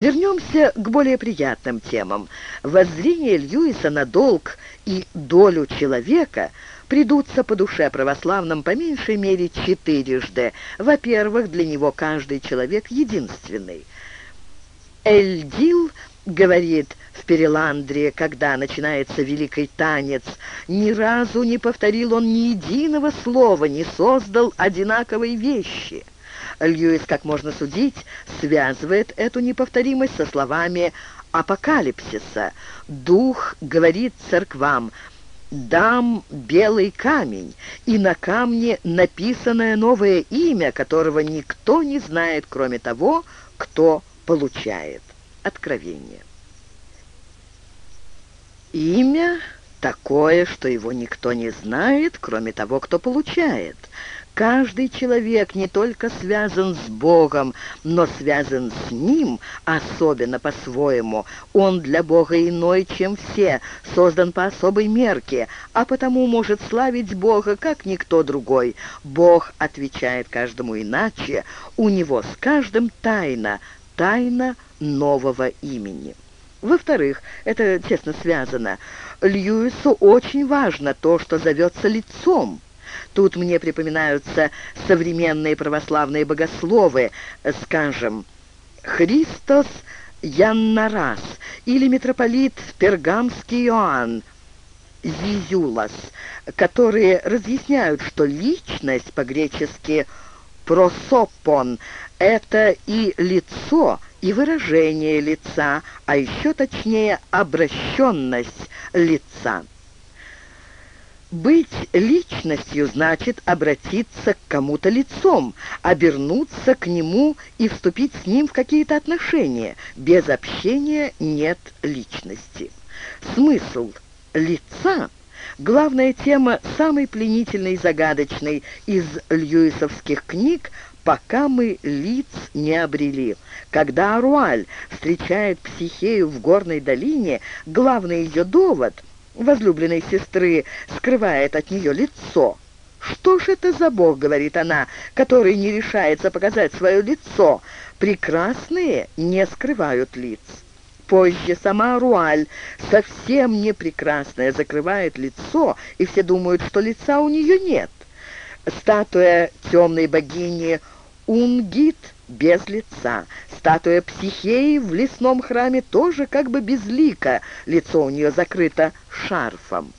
Вернемся к более приятным темам. Воззрение Льюиса на долг и долю человека придутся по душе православным по меньшей мере четырежды. Во-первых, для него каждый человек единственный. Эльдил говорит в Переландре, когда начинается великий танец, ни разу не повторил он ни единого слова, не создал одинаковой вещи – Льюис, как можно судить, связывает эту неповторимость со словами апокалипсиса. «Дух говорит церквам, дам белый камень, и на камне написанное новое имя, которого никто не знает, кроме того, кто получает». Откровение. Имя такое, что его никто не знает, кроме того, кто получает. Каждый человек не только связан с Богом, но связан с Ним особенно по-своему. Он для Бога иной, чем все, создан по особой мерке, а потому может славить Бога, как никто другой. Бог отвечает каждому иначе, у Него с каждым тайна, тайна нового имени. Во-вторых, это тесно связано, Льюису очень важно то, что зовется лицом. Тут мне припоминаются современные православные богословы, скажем, Христос Яннарас или митрополит Пергамский Иоанн Зизюлас, которые разъясняют, что личность по-гречески «просопон» — это и лицо, и выражение лица, а еще точнее обращенность лица. Быть личностью значит обратиться к кому-то лицом, обернуться к нему и вступить с ним в какие-то отношения. Без общения нет личности. Смысл лица – главная тема самой пленительной и загадочной из льюисовских книг пока мы лиц не обрели. Когда Аруаль встречает Психею в горной долине, главный ее довод – возлюбленной сестры скрывает от нее лицо. «Что ж это за бог, — говорит она, — который не решается показать свое лицо? Прекрасные не скрывают лиц». Позже сама Руаль, совсем не прекрасная, закрывает лицо, и все думают, что лица у нее нет. Статуя темной богини Унгит без лица. Статуя Психеи в лесном храме тоже как бы безлика, лицо у нее закрыто шарфом.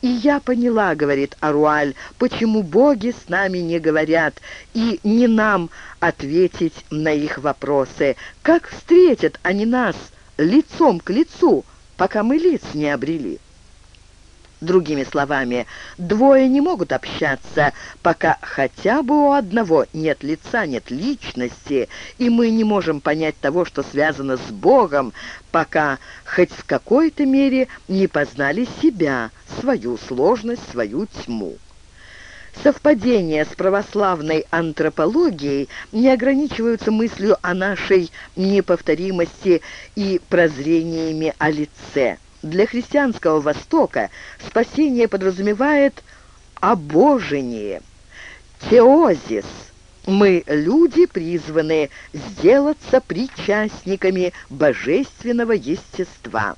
«И я поняла, — говорит Аруаль, — почему боги с нами не говорят, и не нам ответить на их вопросы. Как встретят они нас лицом к лицу, пока мы лиц не обрели?» Другими словами, двое не могут общаться, пока хотя бы у одного нет лица, нет личности, и мы не можем понять того, что связано с Богом, пока хоть в какой-то мере не познали себя, свою сложность, свою тьму. Совпадения с православной антропологией не ограничиваются мыслью о нашей неповторимости и прозрениями о лице – для христианского Востока спасение подразумевает обожение, теозис. Мы, люди, призваны сделаться причастниками божественного естества.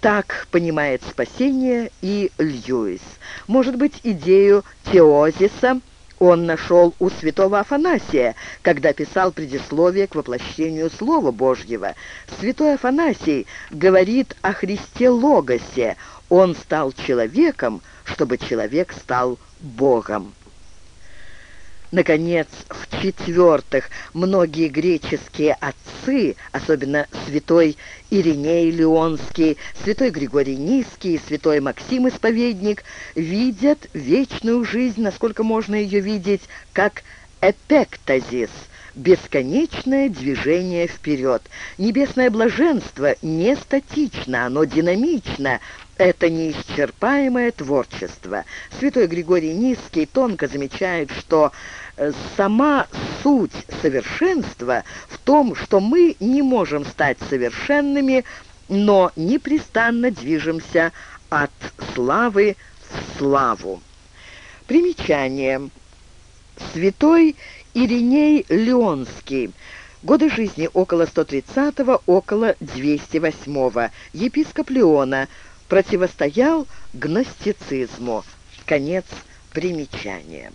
Так понимает спасение и Льюис. Может быть, идею теозиса – он нашел у святого Афанасия, когда писал предисловие к воплощению Слова Божьего. Святой Афанасий говорит о Христе Логосе. Он стал человеком, чтобы человек стал Богом. Наконец, в-четвертых, многие греческие отцы, особенно святой Ириней Леонский, святой Григорий Низкий, святой Максим Исповедник, видят вечную жизнь, насколько можно ее видеть, как эпектазис – бесконечное движение вперед. Небесное блаженство не статично, оно динамично. Это неисчерпаемое творчество. Святой Григорий Низкий тонко замечает, что э, сама суть совершенства в том, что мы не можем стать совершенными, но непрестанно движемся от славы в славу. Примечание. Святой Ириней Леонский Годы жизни около 130-го, около 208-го. Епископ Леона противостоял гностицизму. Конец примечания.